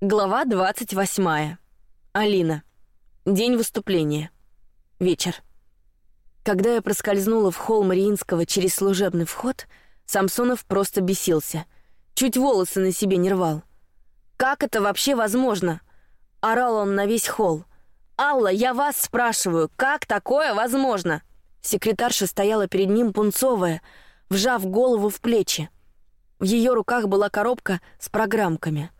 Глава двадцать восьмая. Алина. День выступления. Вечер. Когда я проскользнула в холл Мариинского через служебный вход, Самсонов просто бесился. Чуть волосы на себе не рвал. «Как это вообще возможно?» Орал он на весь холл. «Алла, я вас спрашиваю, как такое возможно?» Секретарша стояла перед ним пунцовая, вжав голову в плечи. В ее руках была коробка с программками —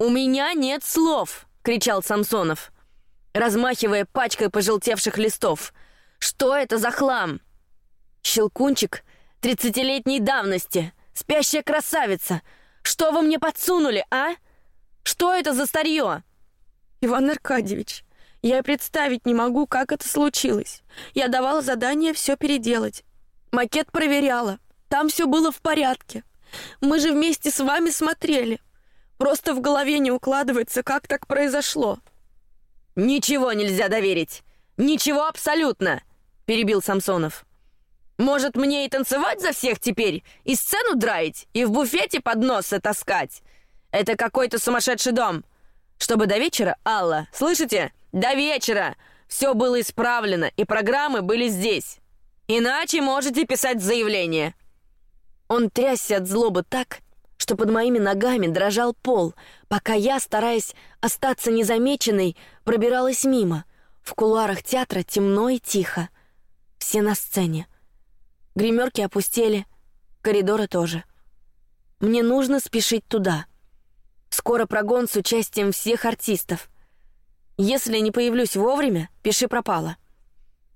«У меня нет слов!» — кричал Самсонов, размахивая пачкой пожелтевших листов. «Что это за хлам?» «Щелкунчик тридцатилетней давности, спящая красавица! Что вы мне подсунули, а? Что это за старье?» «Иван Аркадьевич, я представить не могу, как это случилось. Я давала задание все переделать. Макет проверяла. Там все было в порядке. Мы же вместе с вами смотрели. Просто в голове не укладывается, как так произошло. Ничего нельзя доверить. Ничего абсолютно, перебил Самсонов. Может, мне и танцевать за всех теперь, и сцену драить, и в буфете подносы таскать? Это какой-то сумасшедший дом. Чтобы до вечера, Алла, слышите? До вечера все было исправлено, и программы были здесь. Иначе можете писать заявление. Он трясся от злобы так, что под моими ногами дрожал пол, пока я, стараясь остаться незамеченной, пробиралась мимо. В кулуарах театра темно и тихо. Все на сцене. Гримерки опустели, коридоры тоже. Мне нужно спешить туда. Скоро прогон с участием всех артистов. Если не появлюсь вовремя, пиши пропало.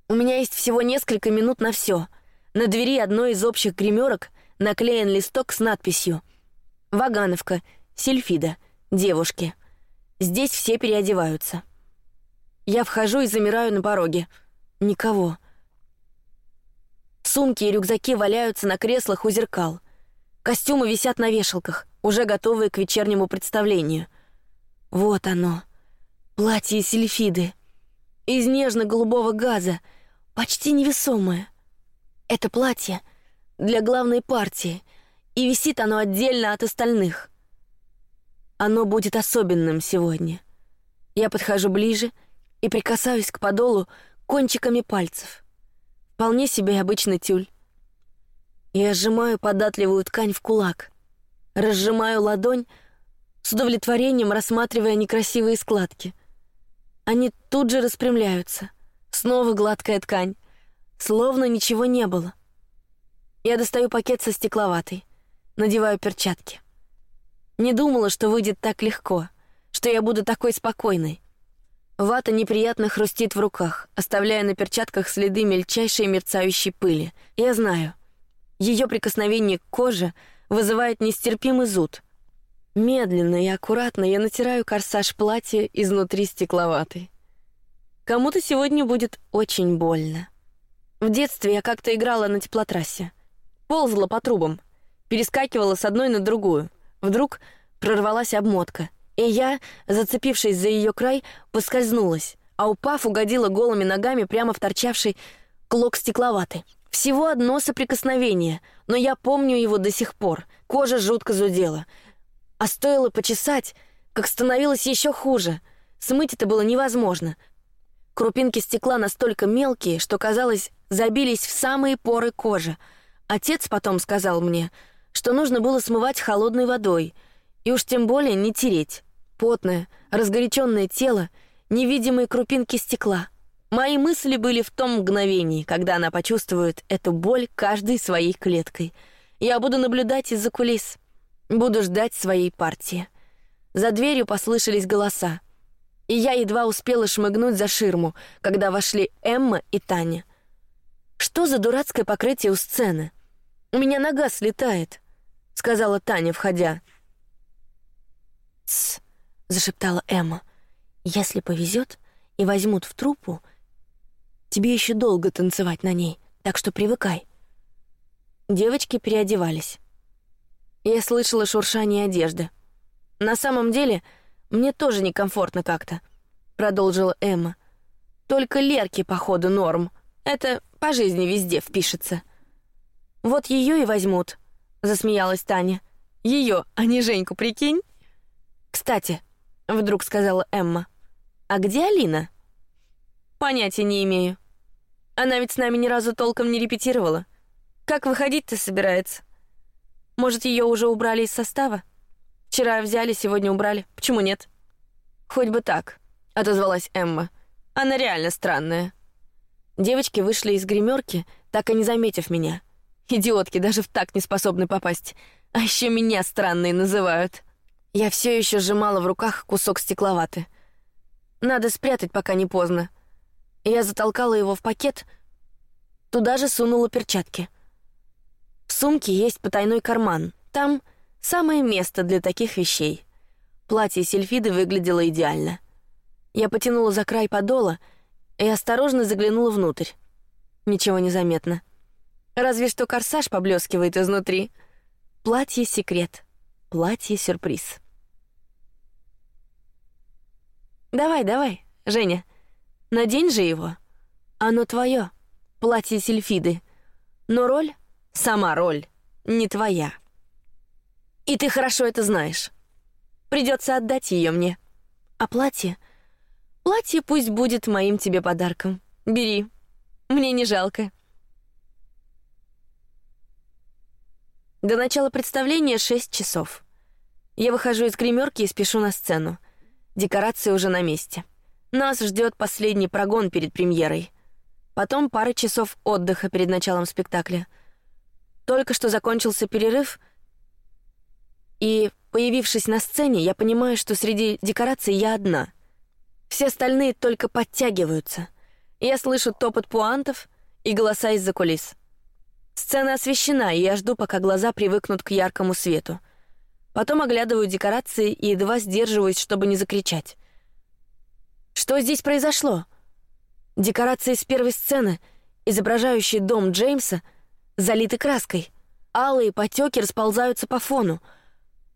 У меня есть всего несколько минут на все. На двери одной из общих гримерок наклеен листок с надписью — Вагановка, Сильфида, девушки. Здесь все переодеваются. Я вхожу и замираю на пороге. Никого. Сумки и рюкзаки валяются на креслах у зеркал. Костюмы висят на вешалках, уже готовые к вечернему представлению. Вот оно. Платье Сильфиды. Из нежно-голубого газа, почти невесомое. Это платье для главной партии — и висит оно отдельно от остальных. Оно будет особенным сегодня. Я подхожу ближе и прикасаюсь к подолу кончиками пальцев. Вполне себе обычный тюль. Я сжимаю податливую ткань в кулак, разжимаю ладонь с удовлетворением, рассматривая некрасивые складки. Они тут же распрямляются. Снова гладкая ткань, словно ничего не было. Я достаю пакет со стекловатой надеваю перчатки. Не думала, что выйдет так легко, что я буду такой спокойной. Вата неприятно хрустит в руках, оставляя на перчатках следы мельчайшей мерцающей пыли. Я знаю, ее прикосновение к коже вызывает нестерпимый зуд. Медленно и аккуратно я натираю корсаж платья изнутри стекловатой. Кому-то сегодня будет очень больно. В детстве я как-то играла на теплотрассе, ползала по трубам, перескакивала с одной на другую. Вдруг прорвалась обмотка, и я, зацепившись за ее край, поскользнулась, а упав, угодила голыми ногами прямо в торчавший клок стекловаты. Всего одно соприкосновение, но я помню его до сих пор. Кожа жутко зудела, а стоило почесать, как становилось еще хуже. Смыть это было невозможно. Крупинки стекла настолько мелкие, что казалось забились в самые поры кожи. Отец потом сказал мне, что нужно было смывать холодной водой, и уж тем более не тереть. Потное, разгоряченное тело, невидимые крупинки стекла. Мои мысли были в том мгновении, когда она почувствует эту боль каждой своей клеткой. Я буду наблюдать из-за кулис, буду ждать своей партии. За дверью послышались голоса, и я едва успела шмыгнуть за ширму, когда вошли Эмма и Таня. Что за дурацкое покрытие у сцены? У меня нога слетает сказала Таня, входя. «Тсс», — зашептала Эмма. «Если повезет и возьмут в труппу, тебе еще долго танцевать на ней, так что привыкай». Девочки переодевались. Я слышала шуршание одежды. На самом деле, мне тоже некомфортно как-то, продолжила Эмма. Только Лерки походу норм. Это по жизни везде впишется. Вот ее и возьмут, засмеялась Таня. Ее, а не Женьку, прикинь. Кстати, вдруг сказала Эмма. А где Алина? Понятия не имею. Она ведь с нами ни разу толком не репетировала. Как выходить-то собирается? Может, ее уже убрали из состава? Вчера взяли, сегодня убрали. Почему нет? Хоть бы так, отозвалась Эмма. Она реально странная. Девочки вышли из гримерки, так и не заметив меня. Идиотки даже в так не способны попасть. А еще меня странные называют. Я все еще сжимала в руках кусок стекловаты. Надо спрятать, пока не поздно. Я затолкала его в пакет, туда же сунула перчатки. В сумке есть потайной карман. Там самое место для таких вещей. Платье Сильфиды выглядело идеально. Я потянула за край подола и осторожно заглянула внутрь. Ничего не заметно. Разве что корсаж поблескивает изнутри. Платье секрет, платье сюрприз. Давай, давай, Женя, надень же его. Оно твое, платье Сильфиды. Но роль, сама роль, не твоя. И ты хорошо это знаешь. Придется отдать ее мне. А платье, платье пусть будет моим тебе подарком. Бери, мне не жалко. До начала представления шесть часов. Я выхожу из гримерки и спешу на сцену. Декорации уже на месте. Нас ждет последний прогон перед премьерой. Потом пара часов отдыха перед началом спектакля. Только что закончился перерыв, и, появившись на сцене, я понимаю, что среди декораций я одна. Все остальные только подтягиваются. Я слышу топот пуантов и голоса из-за кулис. Сцена освещена, и я жду, пока глаза привыкнут к яркому свету — Потом оглядываю декорации и едва сдерживаюсь, чтобы не закричать. Что здесь произошло? Декорации с первой сцены, изображающие дом Джеймса, залиты краской. Алые потеки расползаются по фону.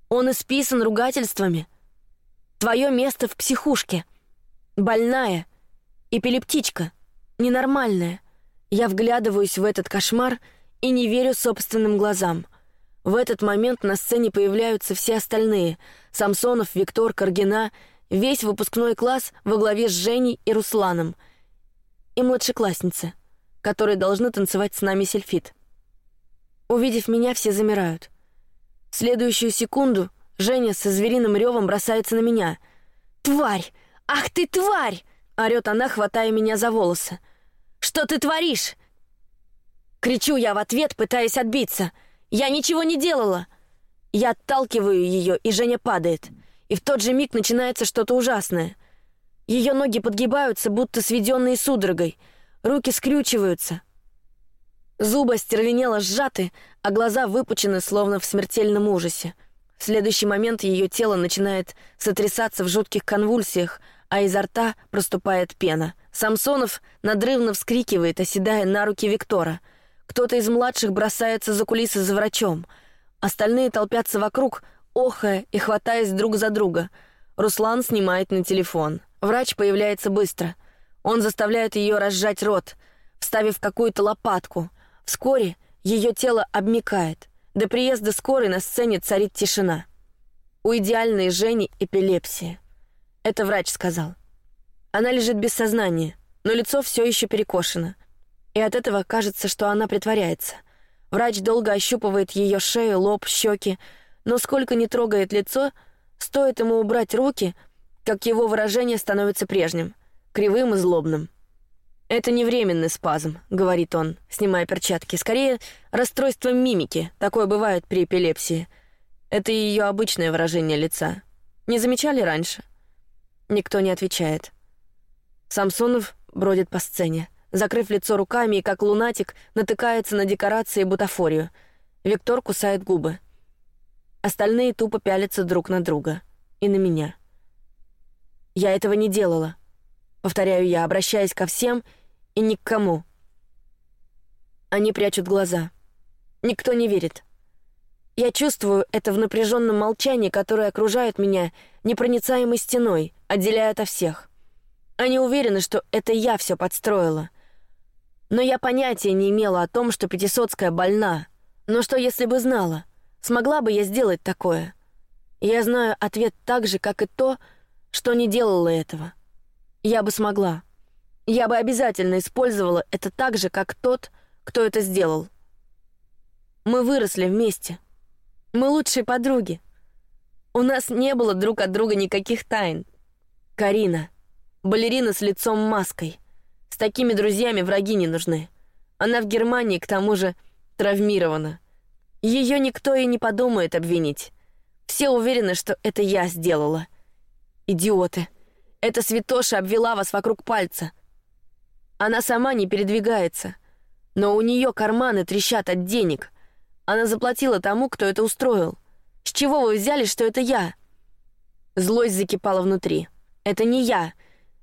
Он исписан ругательствами. Твое место в психушке. Больная, эпилептичка, ненормальная. Я вглядываюсь в этот кошмар и не верю собственным глазам — в этот момент на сцене появляются все остальные — Самсонов, Виктор, Каргина, весь выпускной класс во главе с Женей и Русланом. И младшеклассницы, которые должны танцевать с нами сельфит. Увидев меня, все замирают. В следующую секунду Женя со звериным ревом бросается на меня. «Тварь! Ах ты тварь!» — орёт она, хватая меня за волосы. «Что ты творишь?» Кричу я в ответ, пытаясь отбиться — я ничего не делала. Я отталкиваю ее, и Женя падает. И в тот же миг начинается что-то ужасное. Ее ноги подгибаются, будто сведенные судорогой. Руки скрючиваются. Зубы стервенело сжаты, а глаза выпучены, словно в смертельном ужасе. В следующий момент ее тело начинает сотрясаться в жутких конвульсиях, а изо рта проступает пена. Самсонов надрывно вскрикивает, оседая на руки Виктора — кто-то из младших бросается за кулисы за врачом. Остальные толпятся вокруг, охая и хватаясь друг за друга. Руслан снимает на телефон. Врач появляется быстро. Он заставляет ее разжать рот, вставив какую-то лопатку. Вскоре ее тело обмикает. До приезда скорой на сцене царит тишина. У идеальной Жени эпилепсия. Это врач сказал. Она лежит без сознания, но лицо все еще перекошено и от этого кажется, что она притворяется. Врач долго ощупывает ее шею, лоб, щеки, но сколько не трогает лицо, стоит ему убрать руки, как его выражение становится прежним, кривым и злобным. «Это не временный спазм», — говорит он, снимая перчатки. «Скорее, расстройство мимики. Такое бывает при эпилепсии. Это ее обычное выражение лица. Не замечали раньше?» Никто не отвечает. Самсонов бродит по сцене закрыв лицо руками и, как лунатик, натыкается на декорации и бутафорию. Виктор кусает губы. Остальные тупо пялятся друг на друга. И на меня. «Я этого не делала», — повторяю я, обращаясь ко всем и ни к кому. Они прячут глаза. Никто не верит. Я чувствую это в напряженном молчании, которое окружает меня непроницаемой стеной, отделяя от всех. Они уверены, что это я все подстроила, но я понятия не имела о том, что Пятисотская больна. Но что, если бы знала? Смогла бы я сделать такое? Я знаю ответ так же, как и то, что не делала этого. Я бы смогла. Я бы обязательно использовала это так же, как тот, кто это сделал. Мы выросли вместе. Мы лучшие подруги. У нас не было друг от друга никаких тайн. Карина. Балерина с лицом маской. С такими друзьями враги не нужны. Она в Германии, к тому же, травмирована. Ее никто и не подумает обвинить. Все уверены, что это я сделала. Идиоты. Эта святоша обвела вас вокруг пальца. Она сама не передвигается. Но у нее карманы трещат от денег. Она заплатила тому, кто это устроил. С чего вы взяли, что это я? Злость закипала внутри. Это не я.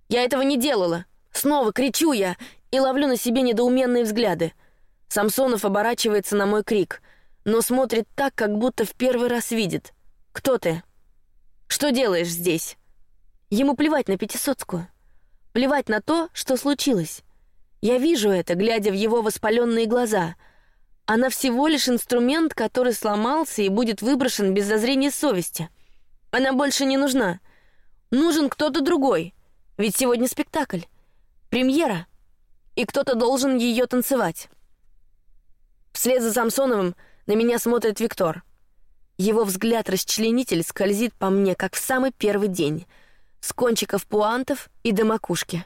Я этого не делала. Снова кричу я и ловлю на себе недоуменные взгляды. Самсонов оборачивается на мой крик, но смотрит так, как будто в первый раз видит. Кто ты? Что делаешь здесь? Ему плевать на Пятисотскую. Плевать на то, что случилось. Я вижу это, глядя в его воспаленные глаза — она всего лишь инструмент, который сломался и будет выброшен без зазрения совести. Она больше не нужна. Нужен кто-то другой. Ведь сегодня спектакль. Премьера. И кто-то должен ее танцевать. Вслед за Самсоновым на меня смотрит Виктор. Его взгляд расчленитель скользит по мне, как в самый первый день, с кончиков пуантов и до макушки.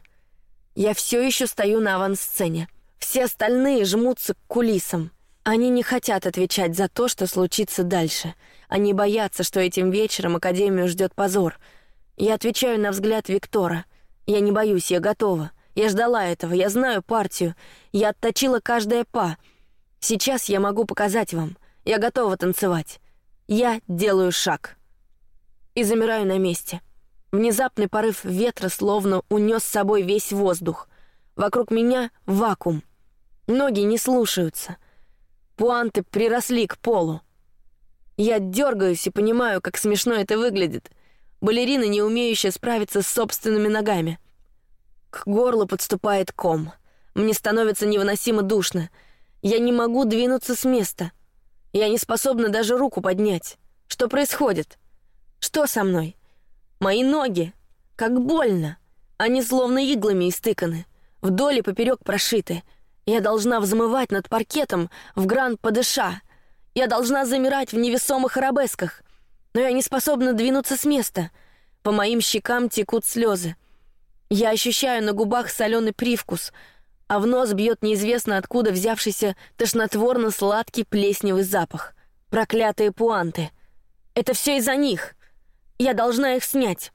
Я все еще стою на авансцене. Все остальные жмутся к кулисам. Они не хотят отвечать за то, что случится дальше. Они боятся, что этим вечером Академию ждет позор. Я отвечаю на взгляд Виктора. Я не боюсь, я готова. Я ждала этого, я знаю партию. Я отточила каждое па. Сейчас я могу показать вам. Я готова танцевать. Я делаю шаг. И замираю на месте. Внезапный порыв ветра словно унес с собой весь воздух. Вокруг меня вакуум. Ноги не слушаются — Пуанты приросли к полу. Я дергаюсь и понимаю, как смешно это выглядит. Балерина, не умеющая справиться с собственными ногами. К горлу подступает ком. Мне становится невыносимо душно. Я не могу двинуться с места. Я не способна даже руку поднять. Что происходит? Что со мной? Мои ноги. Как больно. Они словно иглами истыканы. Вдоль и поперек прошиты — я должна взмывать над паркетом в гранд-падыша. Я должна замирать в невесомых арабесках. Но я не способна двинуться с места. По моим щекам текут слезы. Я ощущаю на губах соленый привкус, а в нос бьет неизвестно откуда взявшийся тошнотворно-сладкий плесневый запах. Проклятые пуанты. Это все из-за них. Я должна их снять.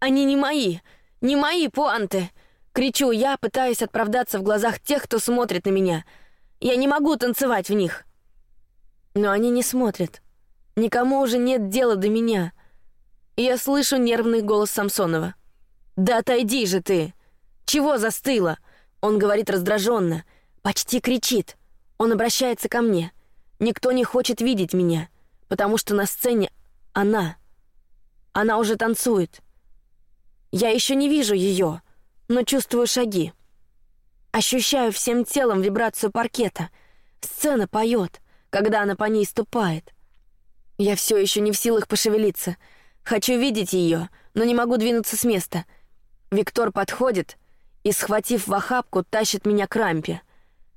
Они не мои, не мои пуанты. Кричу я, пытаясь оправдаться в глазах тех, кто смотрит на меня. Я не могу танцевать в них. Но они не смотрят. Никому уже нет дела до меня. Я слышу нервный голос Самсонова. «Да отойди же ты! Чего застыла?» Он говорит раздраженно, почти кричит. Он обращается ко мне. Никто не хочет видеть меня, потому что на сцене она. Она уже танцует. Я еще не вижу ее но чувствую шаги. Ощущаю всем телом вибрацию паркета. Сцена поет, когда она по ней ступает. Я все еще не в силах пошевелиться. Хочу видеть ее, но не могу двинуться с места. Виктор подходит и, схватив в охапку, тащит меня к рампе.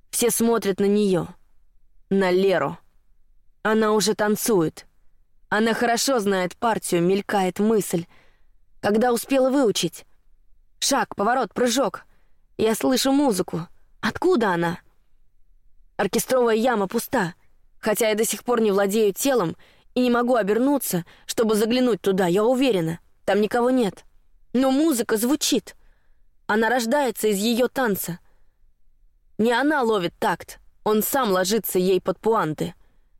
Все смотрят на нее, на Леру. Она уже танцует. Она хорошо знает партию, мелькает мысль. Когда успела выучить? Шаг, поворот, прыжок. Я слышу музыку. Откуда она? Оркестровая яма пуста, хотя я до сих пор не владею телом и не могу обернуться, чтобы заглянуть туда, я уверена. Там никого нет. Но музыка звучит. Она рождается из ее танца. Не она ловит такт, он сам ложится ей под пуанты.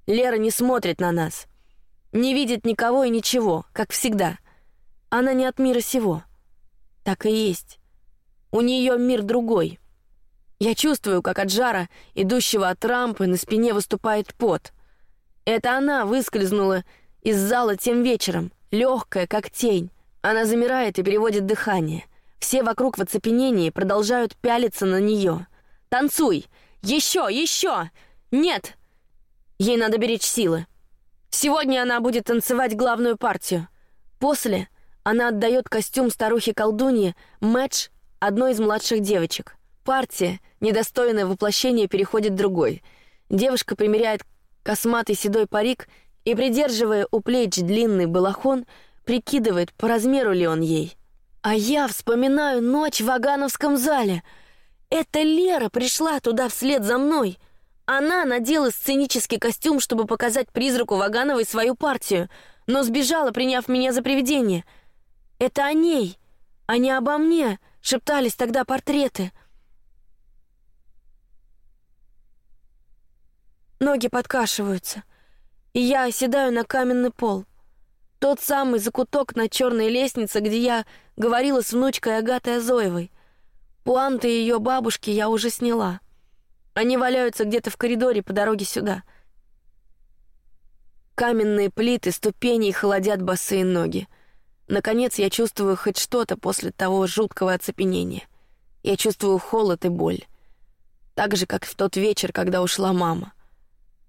Лера не смотрит на нас. Не видит никого и ничего, как всегда. Она не от мира сего. Так и есть. У нее мир другой. Я чувствую, как от жара, идущего от рампы, на спине выступает пот. Это она выскользнула из зала тем вечером, легкая, как тень. Она замирает и переводит дыхание. Все вокруг в оцепенении продолжают пялиться на нее. «Танцуй! Еще, еще! Нет!» Ей надо беречь силы. Сегодня она будет танцевать главную партию. После Она отдает костюм старухи-колдуньи Мэтч одной из младших девочек. Партия, недостойное воплощение, переходит другой. Девушка примеряет косматый седой парик и, придерживая у плеч длинный балахон, прикидывает, по размеру ли он ей. А я вспоминаю ночь в Агановском зале. Эта Лера пришла туда вслед за мной. Она надела сценический костюм, чтобы показать призраку Вагановой свою партию, но сбежала, приняв меня за привидение. Это о ней, а не обо мне, шептались тогда портреты — Ноги подкашиваются, и я оседаю на каменный пол. Тот самый закуток на черной лестнице, где я говорила с внучкой Агатой Азоевой. Пуанты ее бабушки я уже сняла. Они валяются где-то в коридоре по дороге сюда. Каменные плиты ступеней холодят босые ноги. Наконец я чувствую хоть что-то после того жуткого оцепенения. Я чувствую холод и боль. Так же, как в тот вечер, когда ушла мама.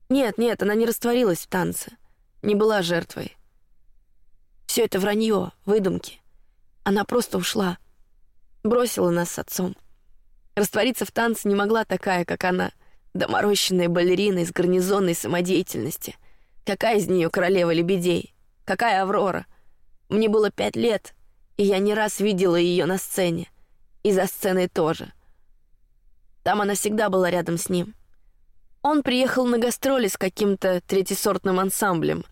Нет, нет, она не растворилась в танце. Не была жертвой. Все это вранье, выдумки. Она просто ушла. Бросила нас с отцом. Раствориться в танце не могла такая, как она, доморощенная балерина из гарнизонной самодеятельности. Какая из нее королева лебедей? Какая Аврора? Мне было пять лет, и я не раз видела ее на сцене. И за сценой тоже. Там она всегда была рядом с ним — он приехал на гастроли с каким-то третьесортным ансамблем.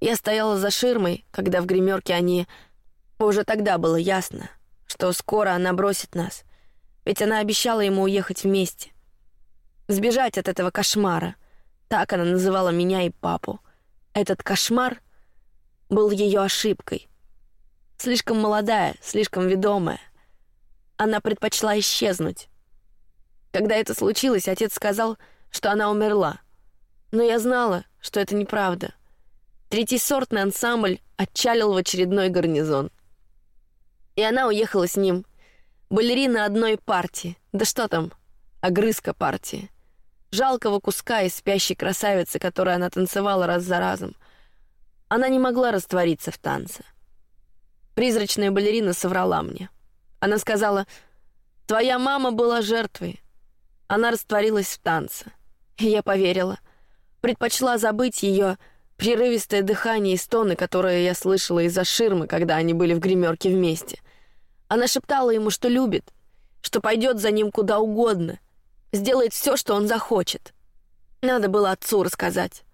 Я стояла за ширмой, когда в гримерке они... Уже тогда было ясно, что скоро она бросит нас, ведь она обещала ему уехать вместе. Сбежать от этого кошмара. Так она называла меня и папу. Этот кошмар был ее ошибкой. Слишком молодая, слишком ведомая. Она предпочла исчезнуть. Когда это случилось, отец сказал, что она умерла. Но я знала, что это неправда. Третьесортный ансамбль отчалил в очередной гарнизон. И она уехала с ним. Балерина одной партии. Да что там, огрызка партии. Жалкого куска из спящей красавицы, которую она танцевала раз за разом. Она не могла раствориться в танце. Призрачная балерина соврала мне. Она сказала, «Твоя мама была жертвой». Она растворилась в танце. И я поверила. Предпочла забыть ее прерывистое дыхание и стоны, которые я слышала из-за ширмы, когда они были в гримерке вместе. Она шептала ему, что любит, что пойдет за ним куда угодно, сделает все, что он захочет. Надо было отцу рассказать.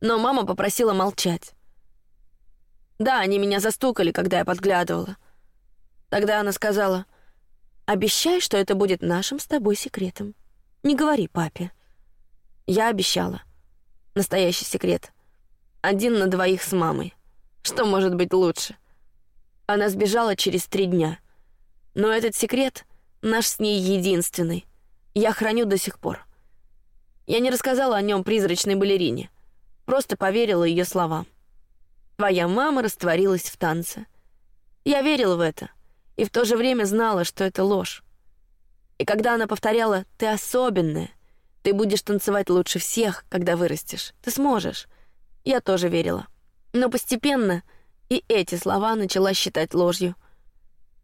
Но мама попросила молчать. Да, они меня застукали, когда я подглядывала. Тогда она сказала, «Обещай, что это будет нашим с тобой секретом. Не говори папе». Я обещала. Настоящий секрет. Один на двоих с мамой. Что может быть лучше? Она сбежала через три дня. Но этот секрет наш с ней единственный. Я храню до сих пор. Я не рассказала о нем призрачной балерине. Просто поверила ее словам. Твоя мама растворилась в танце. Я верила в это и в то же время знала, что это ложь. И когда она повторяла «ты особенная», ты будешь танцевать лучше всех, когда вырастешь. Ты сможешь. Я тоже верила. Но постепенно и эти слова начала считать ложью.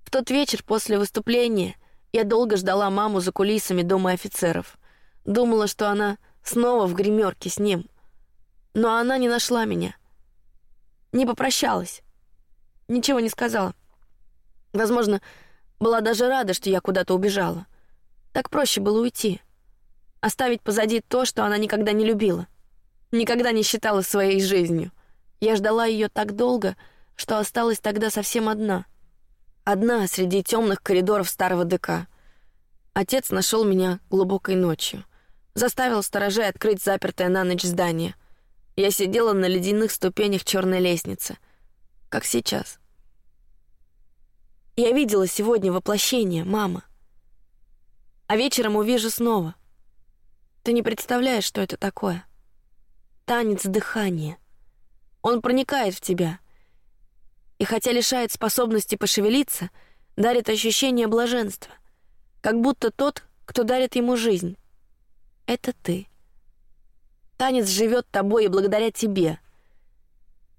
В тот вечер после выступления я долго ждала маму за кулисами дома офицеров. Думала, что она снова в гримерке с ним. Но она не нашла меня. Не попрощалась. Ничего не сказала. Возможно, была даже рада, что я куда-то убежала. Так проще было уйти оставить позади то, что она никогда не любила, никогда не считала своей жизнью. Я ждала ее так долго, что осталась тогда совсем одна. Одна среди темных коридоров старого ДК. Отец нашел меня глубокой ночью. Заставил сторожей открыть запертое на ночь здание. Я сидела на ледяных ступенях черной лестницы, как сейчас. Я видела сегодня воплощение, мама. А вечером увижу снова — ты не представляешь, что это такое. Танец дыхания. Он проникает в тебя. И хотя лишает способности пошевелиться, дарит ощущение блаженства. Как будто тот, кто дарит ему жизнь. Это ты. Танец живет тобой и благодаря тебе.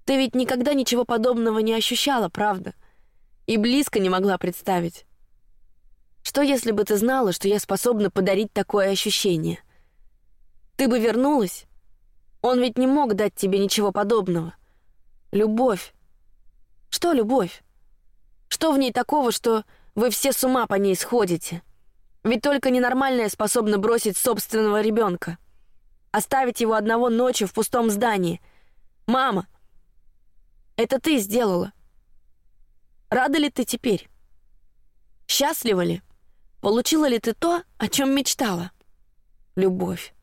Ты ведь никогда ничего подобного не ощущала, правда? И близко не могла представить. Что если бы ты знала, что я способна подарить такое ощущение? Ты бы вернулась? Он ведь не мог дать тебе ничего подобного. Любовь. Что любовь? Что в ней такого, что вы все с ума по ней сходите? Ведь только ненормальная способна бросить собственного ребенка, оставить его одного ночью в пустом здании. Мама, это ты сделала. Рада ли ты теперь? Счастлива ли? Получила ли ты то, о чем мечтала? Любовь.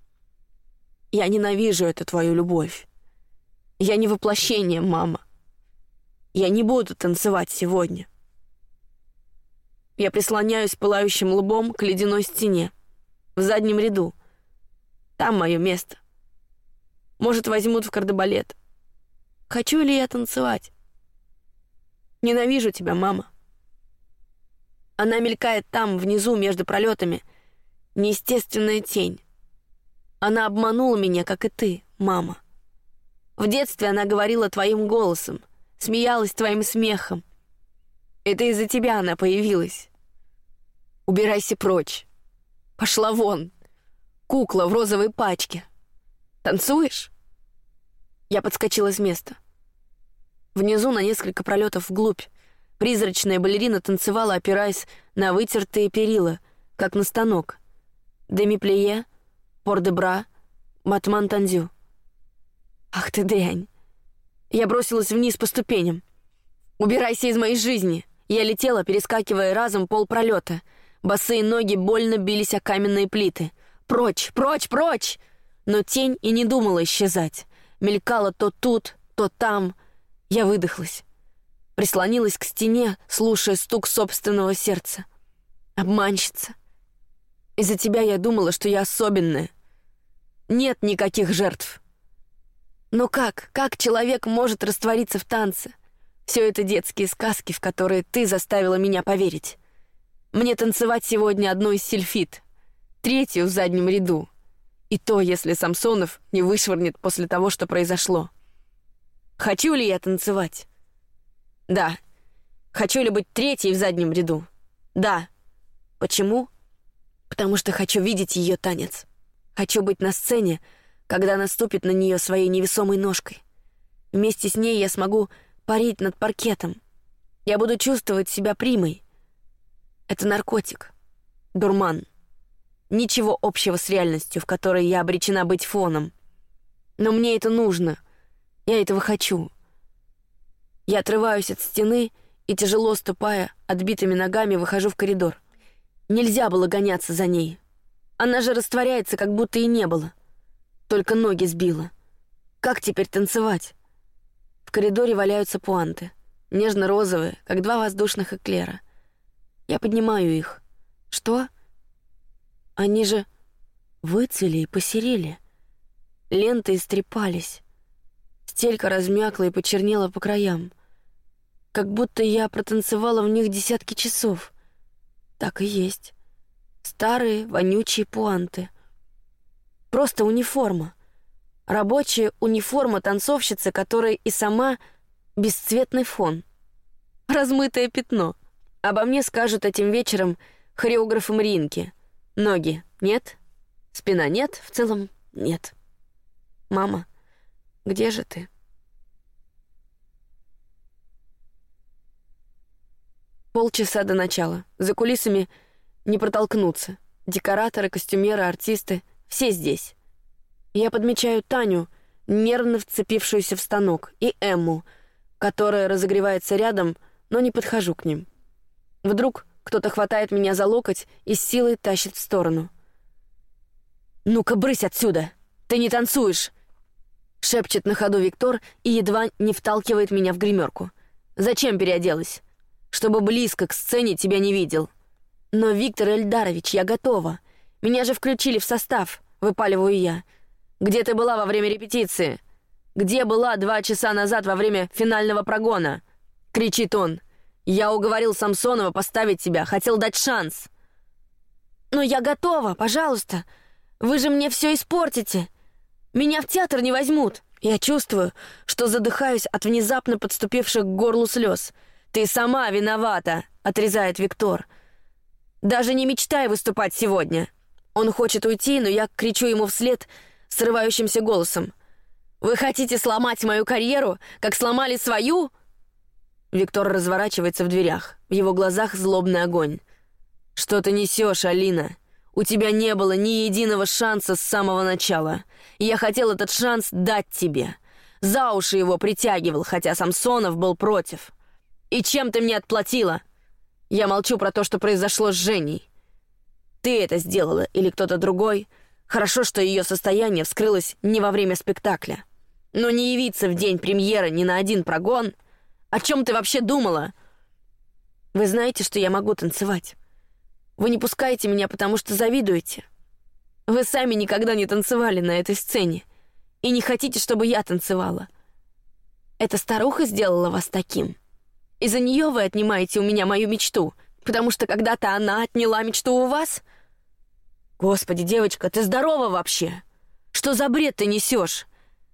Я ненавижу эту твою любовь. Я не воплощение, мама. Я не буду танцевать сегодня. Я прислоняюсь пылающим лбом к ледяной стене. В заднем ряду. Там мое место. Может, возьмут в кардебалет. Хочу ли я танцевать? Ненавижу тебя, мама. Она мелькает там, внизу, между пролетами. Неестественная тень. Она обманула меня, как и ты, мама. В детстве она говорила твоим голосом, смеялась твоим смехом. Это из-за тебя она появилась. Убирайся прочь. Пошла вон. Кукла в розовой пачке. Танцуешь? Я подскочила с места. Внизу на несколько пролетов вглубь призрачная балерина танцевала, опираясь на вытертые перила, как на станок. Деми-плие, пор-де-бра, матман-тандю. Ах ты дрянь! Я бросилась вниз по ступеням. Убирайся из моей жизни! Я летела, перескакивая разом пол пролета. Босые ноги больно бились о каменные плиты. Прочь, прочь, прочь! Но тень и не думала исчезать. Мелькала то тут, то там. Я выдохлась. Прислонилась к стене, слушая стук собственного сердца. Обманщица. Из-за тебя я думала, что я особенная. Нет никаких жертв. Но как, как человек может раствориться в танце? Все это детские сказки, в которые ты заставила меня поверить. Мне танцевать сегодня одну из сельфит, третью в заднем ряду. И то, если Самсонов не вышвырнет после того, что произошло. Хочу ли я танцевать? Да. Хочу ли быть третьей в заднем ряду? Да. Почему? Потому что хочу видеть ее танец. Хочу быть на сцене, когда наступит на нее своей невесомой ножкой. Вместе с ней я смогу парить над паркетом. Я буду чувствовать себя примой, это наркотик. Дурман. Ничего общего с реальностью, в которой я обречена быть фоном. Но мне это нужно. Я этого хочу. Я отрываюсь от стены и, тяжело ступая, отбитыми ногами выхожу в коридор. Нельзя было гоняться за ней. Она же растворяется, как будто и не было. Только ноги сбила. Как теперь танцевать? В коридоре валяются пуанты. Нежно-розовые, как два воздушных эклера — я поднимаю их. Что? Они же выцвели и посерели. Ленты истрепались. Стелька размякла и почернела по краям. Как будто я протанцевала в них десятки часов. Так и есть. Старые, вонючие пуанты. Просто униформа. Рабочая униформа танцовщицы, которая и сама бесцветный фон. Размытое пятно — Обо мне скажут этим вечером хореографом Ринки. Ноги нет, спина нет, в целом нет. Мама, где же ты? Полчаса до начала. За кулисами не протолкнуться. Декораторы, костюмеры, артисты — все здесь. Я подмечаю Таню, нервно вцепившуюся в станок, и Эмму, которая разогревается рядом, но не подхожу к ним. Вдруг кто-то хватает меня за локоть и с силой тащит в сторону. «Ну-ка, брысь отсюда! Ты не танцуешь!» Шепчет на ходу Виктор и едва не вталкивает меня в гримерку. «Зачем переоделась? Чтобы близко к сцене тебя не видел». «Но, Виктор Эльдарович, я готова. Меня же включили в состав», — выпаливаю я. «Где ты была во время репетиции? Где была два часа назад во время финального прогона?» — кричит он. Я уговорил Самсонова поставить тебя, хотел дать шанс. Но я готова, пожалуйста. Вы же мне все испортите. Меня в театр не возьмут. Я чувствую, что задыхаюсь от внезапно подступивших к горлу слез. «Ты сама виновата!» — отрезает Виктор. «Даже не мечтай выступать сегодня!» Он хочет уйти, но я кричу ему вслед срывающимся голосом. «Вы хотите сломать мою карьеру, как сломали свою?» Виктор разворачивается в дверях. В его глазах злобный огонь. «Что ты несешь, Алина? У тебя не было ни единого шанса с самого начала. И я хотел этот шанс дать тебе. За уши его притягивал, хотя Самсонов был против. И чем ты мне отплатила? Я молчу про то, что произошло с Женей. Ты это сделала или кто-то другой. Хорошо, что ее состояние вскрылось не во время спектакля. Но не явиться в день премьеры ни на один прогон. О чем ты вообще думала? Вы знаете, что я могу танцевать. Вы не пускаете меня, потому что завидуете. Вы сами никогда не танцевали на этой сцене и не хотите, чтобы я танцевала. Эта старуха сделала вас таким. Из-за нее вы отнимаете у меня мою мечту, потому что когда-то она отняла мечту у вас. Господи, девочка, ты здорова вообще? Что за бред ты несешь?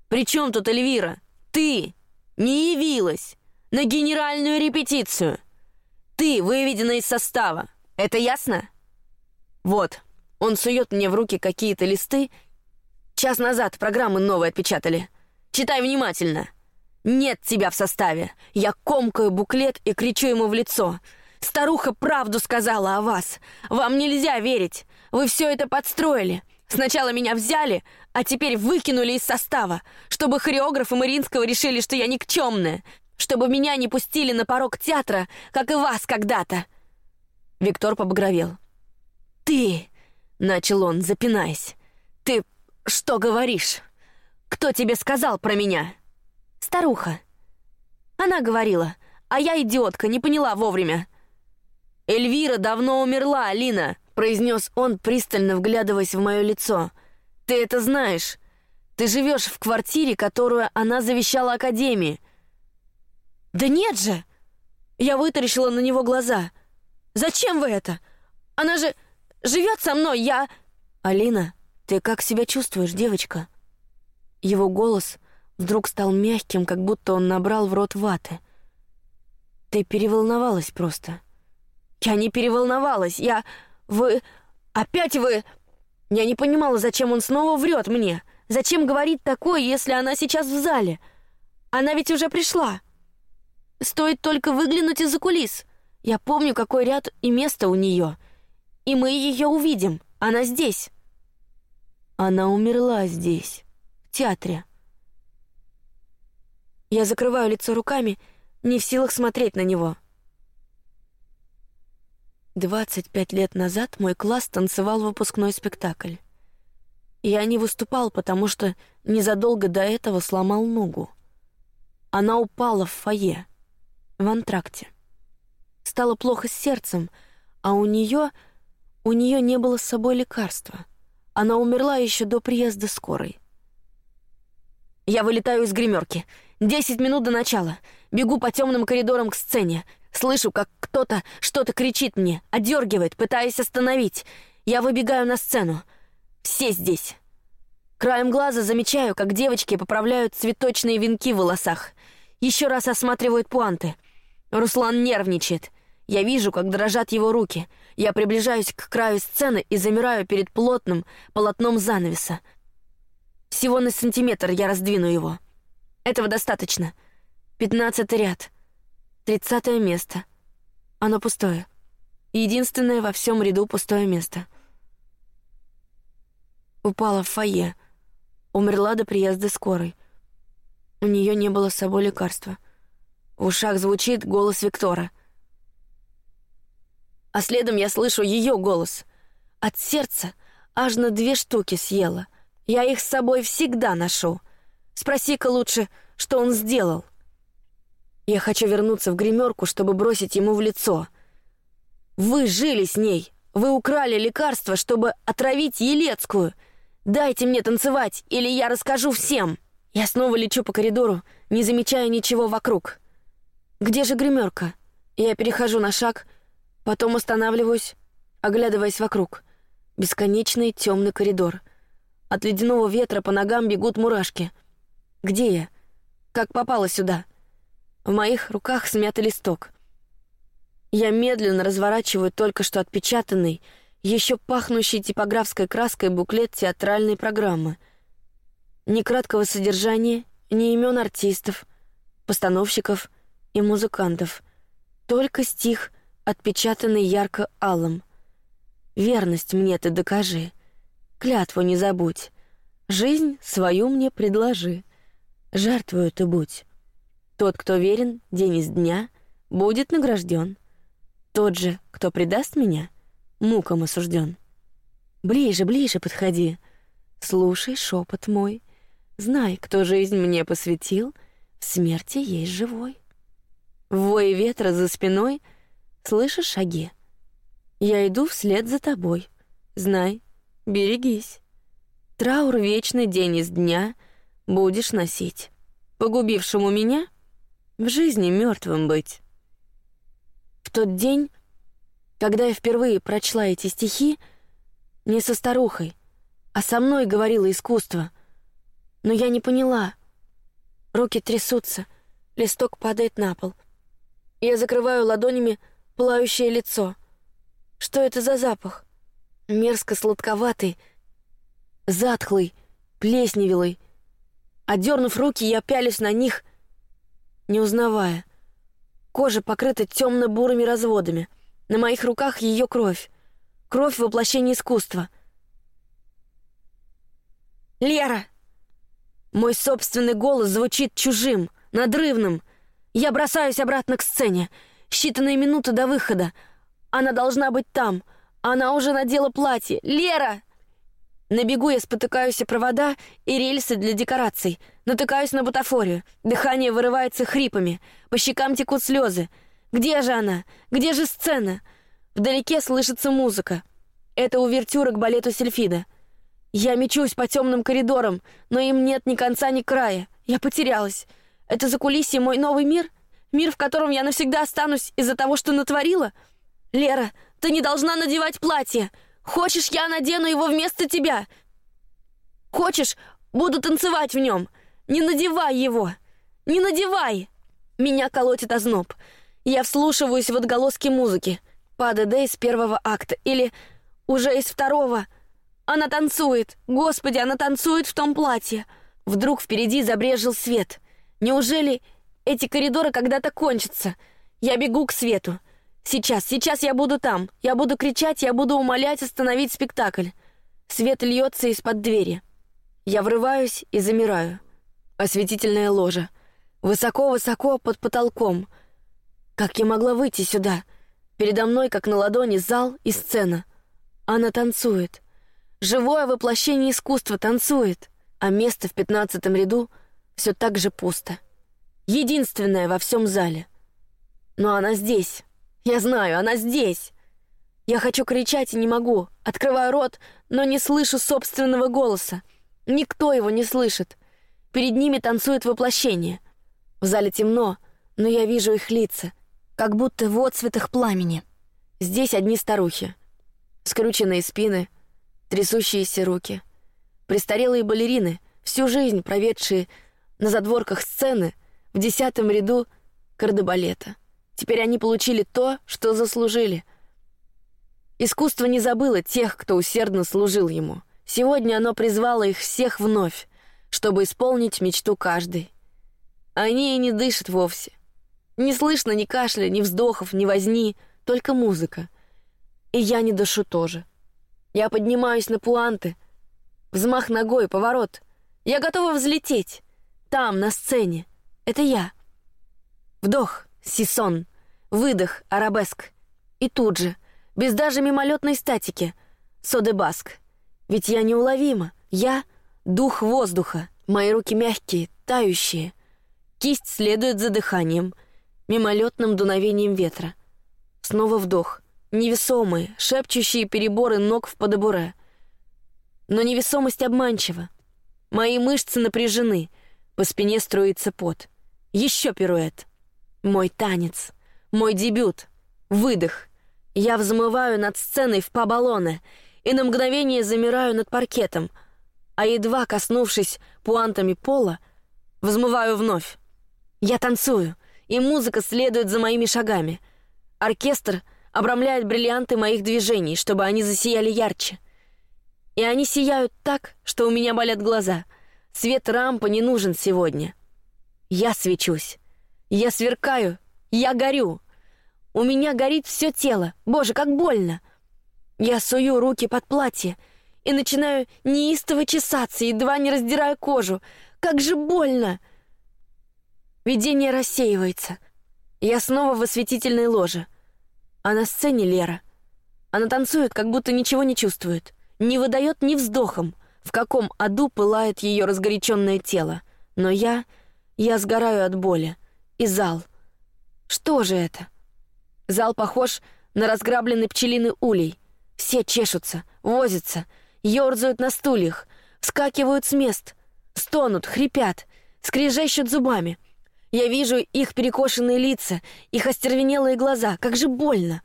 При чем тут Эльвира? Ты не явилась на генеральную репетицию. Ты выведена из состава. Это ясно? Вот, он сует мне в руки какие-то листы. Час назад программы новые отпечатали. Читай внимательно. Нет тебя в составе. Я комкаю буклет и кричу ему в лицо. Старуха правду сказала о вас. Вам нельзя верить. Вы все это подстроили. Сначала меня взяли, а теперь выкинули из состава, чтобы хореографы Маринского решили, что я никчемная, чтобы меня не пустили на порог театра, как и вас когда-то. Виктор побагровел. Ты, начал он, запинаясь. Ты что говоришь? Кто тебе сказал про меня? Старуха. Она говорила, а я идиотка, не поняла вовремя. Эльвира давно умерла, Алина, произнес он, пристально вглядываясь в мое лицо. Ты это знаешь? Ты живешь в квартире, которую она завещала академии. Да нет же! Я вытаращила на него глаза. Зачем вы это? Она же живет со мной, я... Алина, ты как себя чувствуешь, девочка? Его голос вдруг стал мягким, как будто он набрал в рот ваты. Ты переволновалась просто. Я не переволновалась, я... Вы... Опять вы... Я не понимала, зачем он снова врет мне. Зачем говорит такое, если она сейчас в зале? Она ведь уже пришла. Стоит только выглянуть из-за кулис. Я помню, какой ряд и место у нее. И мы ее увидим. Она здесь. Она умерла здесь, в театре. Я закрываю лицо руками, не в силах смотреть на него. Двадцать пять лет назад мой класс танцевал выпускной спектакль. Я не выступал, потому что незадолго до этого сломал ногу. Она упала в фойе, в антракте. Стало плохо с сердцем, а у нее, у нее не было с собой лекарства. Она умерла еще до приезда скорой. Я вылетаю из гримерки. Десять минут до начала. Бегу по темным коридорам к сцене. Слышу, как кто-то что-то кричит мне, одергивает, пытаясь остановить. Я выбегаю на сцену. Все здесь. Краем глаза замечаю, как девочки поправляют цветочные венки в волосах. Еще раз осматривают пуанты. Руслан нервничает. Я вижу, как дрожат его руки. Я приближаюсь к краю сцены и замираю перед плотным полотном занавеса. Всего на сантиметр я раздвину его. Этого достаточно. Пятнадцатый ряд. Тридцатое место. Оно пустое. Единственное во всем ряду пустое место. Упала в фойе. Умерла до приезда скорой. У нее не было с собой лекарства. В ушах звучит голос Виктора. А следом я слышу ее голос. От сердца аж на две штуки съела. Я их с собой всегда ношу. Спроси-ка лучше, что он сделал. Я хочу вернуться в гримерку, чтобы бросить ему в лицо. Вы жили с ней. Вы украли лекарство, чтобы отравить Елецкую. Дайте мне танцевать, или я расскажу всем. Я снова лечу по коридору, не замечая ничего вокруг. Где же гримерка? Я перехожу на шаг, потом останавливаюсь, оглядываясь вокруг. Бесконечный темный коридор. От ледяного ветра по ногам бегут мурашки. Где я? Как попала сюда? В моих руках смятый листок. Я медленно разворачиваю только что отпечатанный, еще пахнущий типографской краской буклет театральной программы. Ни краткого содержания, ни имен артистов, постановщиков и музыкантов. Только стих, отпечатанный ярко-алым. «Верность мне ты докажи, клятву не забудь, жизнь свою мне предложи, жертвую ты будь. Тот, кто верен день из дня, будет награжден. Тот же, кто предаст меня, мукам осужден. Ближе, ближе подходи, слушай шепот мой, знай, кто жизнь мне посвятил, в смерти есть живой. В вое ветра за спиной слышишь шаги. Я иду вслед за тобой. Знай, берегись. Траур вечный день из дня будешь носить. Погубившему меня в жизни мертвым быть. В тот день, когда я впервые прочла эти стихи, не со старухой, а со мной говорило искусство. Но я не поняла. Руки трясутся, листок падает на пол. Я закрываю ладонями пылающее лицо. Что это за запах? Мерзко сладковатый, затхлый, плесневелый. Одернув руки, я пялюсь на них, не узнавая. Кожа покрыта темно-бурыми разводами. На моих руках ее кровь. Кровь воплощения искусства. Лера! Мой собственный голос звучит чужим, надрывным. Я бросаюсь обратно к сцене. Считанные минуты до выхода. Она должна быть там. Она уже надела платье. Лера! На бегу я спотыкаюсь о провода и рельсы для декораций, натыкаюсь на бутафорию, дыхание вырывается хрипами, по щекам текут слезы. Где же она? Где же сцена? Вдалеке слышится музыка. Это увертюра к балету Сильфида. Я мечусь по темным коридорам, но им нет ни конца, ни края. Я потерялась. Это за кулисье мой новый мир? Мир, в котором я навсегда останусь из-за того, что натворила? Лера, ты не должна надевать платье. Хочешь, я надену его вместо тебя? Хочешь, буду танцевать в нем? Не надевай его! Не надевай!» Меня колотит озноб. Я вслушиваюсь в отголоски музыки. ПДД из первого акта или уже из второго. Она танцует. Господи, она танцует в том платье. Вдруг впереди забрежил свет. Неужели эти коридоры когда-то кончатся? Я бегу к свету. Сейчас, сейчас я буду там. Я буду кричать, я буду умолять остановить спектакль. Свет льется из-под двери. Я врываюсь и замираю. Осветительная ложа. Высоко-высоко под потолком. Как я могла выйти сюда? Передо мной, как на ладони, зал и сцена. Она танцует. Живое воплощение искусства танцует. А место в пятнадцатом ряду все так же пусто. Единственное во всем зале. Но она здесь. Я знаю, она здесь. Я хочу кричать и не могу. Открываю рот, но не слышу собственного голоса. Никто его не слышит. Перед ними танцует воплощение. В зале темно, но я вижу их лица, как будто в отцветах пламени. Здесь одни старухи. Скрученные спины, трясущиеся руки. Престарелые балерины, всю жизнь проведшие на задворках сцены в десятом ряду кардебалета. Теперь они получили то, что заслужили. Искусство не забыло тех, кто усердно служил ему. Сегодня оно призвало их всех вновь, чтобы исполнить мечту каждой. Они и не дышат вовсе. Не слышно ни кашля, ни вздохов, ни возни, только музыка. И я не дышу тоже. Я поднимаюсь на пуанты. Взмах ногой, поворот. Я готова взлететь. Там, на сцене. Это я. Вдох. Сисон. Выдох, арабеск. И тут же, без даже мимолетной статики, содебаск. Ведь я неуловима. Я — дух воздуха. Мои руки мягкие, тающие. Кисть следует за дыханием, мимолетным дуновением ветра. Снова вдох. Невесомые, шепчущие переборы ног в подобуре. Но невесомость обманчива. Мои мышцы напряжены, по спине струится пот. Еще пируэт. Мой танец, мой дебют, выдох. Я взмываю над сценой в па-баллоны и на мгновение замираю над паркетом, а едва коснувшись пуантами пола, взмываю вновь. Я танцую, и музыка следует за моими шагами. Оркестр обрамляет бриллианты моих движений, чтобы они засияли ярче. И они сияют так, что у меня болят глаза. Свет рампы не нужен сегодня. Я свечусь. Я сверкаю. Я горю. У меня горит все тело. Боже, как больно. Я сую руки под платье и начинаю неистово чесаться, едва не раздирая кожу. Как же больно! Видение рассеивается. Я снова в осветительной ложе. А на сцене Лера. Она танцует, как будто ничего не чувствует. Не выдает ни вздохом, в каком аду пылает ее разгоряченное тело. Но я... я сгораю от боли. И зал. Что же это? Зал похож на разграбленный пчелиный улей. Все чешутся, возятся, ерзают на стульях, вскакивают с мест, стонут, хрипят, скрежещут зубами — я вижу их перекошенные лица, их остервенелые глаза. Как же больно!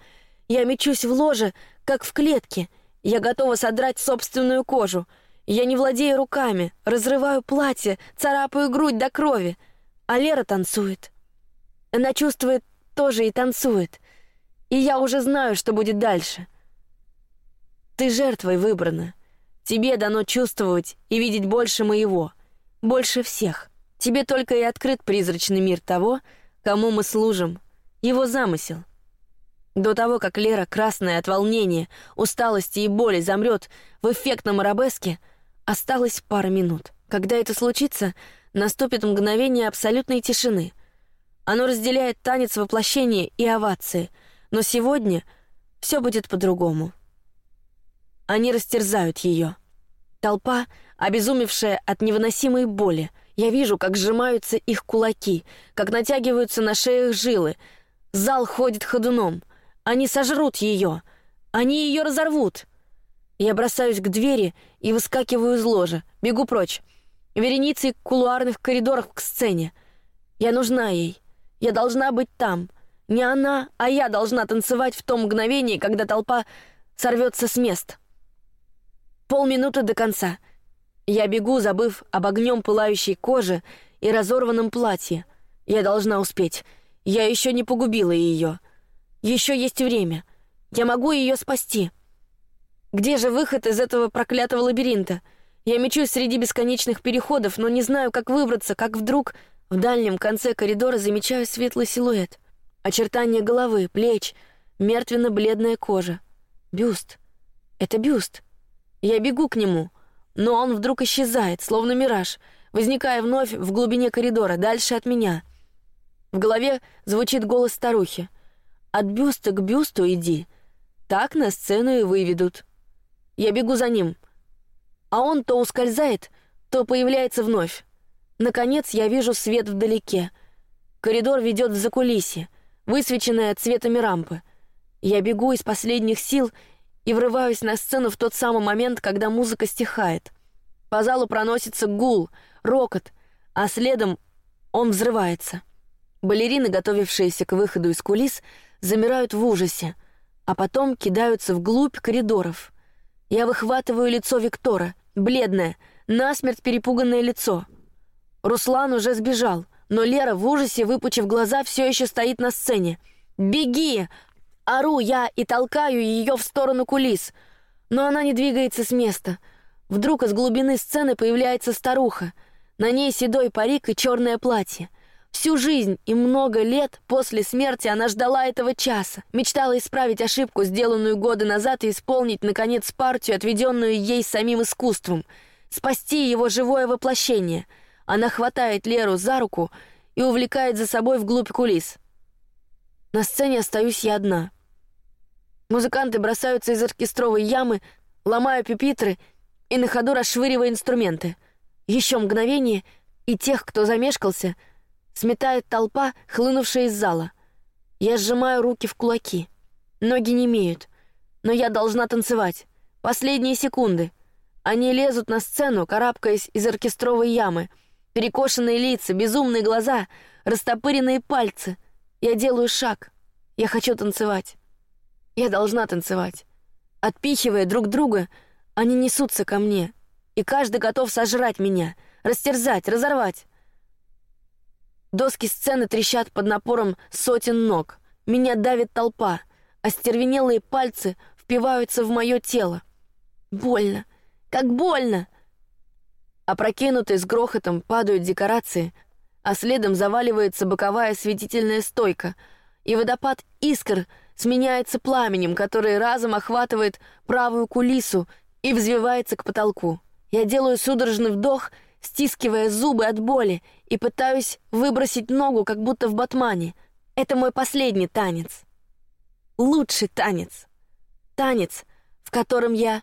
Я мечусь в ложе, как в клетке. Я готова содрать собственную кожу. Я не владею руками, разрываю платье, царапаю грудь до крови. А Лера танцует. Она чувствует тоже и танцует. И я уже знаю, что будет дальше. Ты жертвой выбрана. Тебе дано чувствовать и видеть больше моего, больше всех. Тебе только и открыт призрачный мир того, кому мы служим, его замысел. До того, как Лера, красная от волнения, усталости и боли, замрет в эффектном арабеске, осталось пара минут. Когда это случится, наступит мгновение абсолютной тишины. Оно разделяет танец воплощения и овации, но сегодня все будет по-другому. Они растерзают ее. Толпа, обезумевшая от невыносимой боли — я вижу, как сжимаются их кулаки, как натягиваются на шеях жилы. Зал ходит ходуном. Они сожрут ее. Они ее разорвут. Я бросаюсь к двери и выскакиваю из ложа. Бегу прочь. Вереницей кулуарных коридоров к сцене. Я нужна ей. Я должна быть там. Не она, а я должна танцевать в том мгновении, когда толпа сорвется с мест. Полминуты до конца — я бегу, забыв об огнем пылающей коже и разорванном платье. Я должна успеть. Я еще не погубила ее. Еще есть время. Я могу ее спасти. Где же выход из этого проклятого лабиринта? Я мечусь среди бесконечных переходов, но не знаю, как выбраться, как вдруг в дальнем конце коридора замечаю светлый силуэт. Очертания головы, плеч, мертвенно-бледная кожа. Бюст. Это бюст. Я бегу к нему — но он вдруг исчезает, словно мираж, возникая вновь в глубине коридора, дальше от меня. В голове звучит голос старухи. «От бюста к бюсту иди. Так на сцену и выведут». Я бегу за ним. А он то ускользает, то появляется вновь. Наконец я вижу свет вдалеке. Коридор ведет в закулисье, высвеченное цветами рампы. Я бегу из последних сил и врываюсь на сцену в тот самый момент, когда музыка стихает. По залу проносится гул, рокот, а следом он взрывается. Балерины, готовившиеся к выходу из кулис, замирают в ужасе, а потом кидаются вглубь коридоров. Я выхватываю лицо Виктора, бледное, насмерть перепуганное лицо. Руслан уже сбежал, но Лера в ужасе, выпучив глаза, все еще стоит на сцене. «Беги! Ору я и толкаю ее в сторону кулис, но она не двигается с места. Вдруг из глубины сцены появляется старуха. На ней седой парик и черное платье. Всю жизнь и много лет после смерти она ждала этого часа, мечтала исправить ошибку, сделанную годы назад, и исполнить, наконец, партию, отведенную ей самим искусством, спасти его живое воплощение. Она хватает Леру за руку и увлекает за собой вглубь кулис. На сцене остаюсь я одна. Музыканты бросаются из оркестровой ямы, ломая пюпитры и на ходу расшвыривая инструменты. Еще мгновение, и тех, кто замешкался, сметает толпа, хлынувшая из зала. Я сжимаю руки в кулаки. Ноги не имеют, но я должна танцевать. Последние секунды. Они лезут на сцену, карабкаясь из оркестровой ямы. Перекошенные лица, безумные глаза, растопыренные пальцы — я делаю шаг. Я хочу танцевать. Я должна танцевать. Отпихивая друг друга, они несутся ко мне, и каждый готов сожрать меня, растерзать, разорвать. Доски сцены трещат под напором сотен ног. Меня давит толпа. Остервенелые пальцы впиваются в мое тело. Больно. Как больно! Опрокинутые с грохотом падают декорации, а следом заваливается боковая осветительная стойка, и водопад искр сменяется пламенем, которое разом охватывает правую кулису и взвивается к потолку. Я делаю судорожный вдох, стискивая зубы от боли, и пытаюсь выбросить ногу, как будто в батмане. Это мой последний танец. Лучший танец. Танец, в котором я